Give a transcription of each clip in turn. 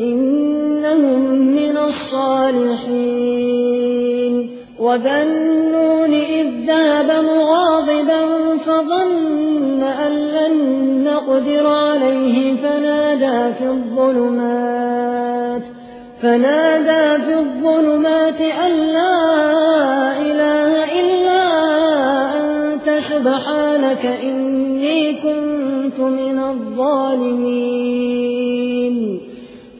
إنهم من الصالحين. وذنون إذ ذهب مغاضبا فظن أن لن نقدر عليه فنادى في الظلمات فنادى في الظلمات أن لا إله إلا أنت سبحانك إني كنت من الظالمين.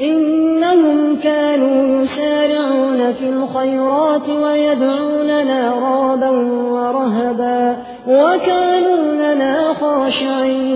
إنهم كانوا يسارعون في الخيرات ويدعوننا رابا ورهبا وكانوا لنا خاشعين.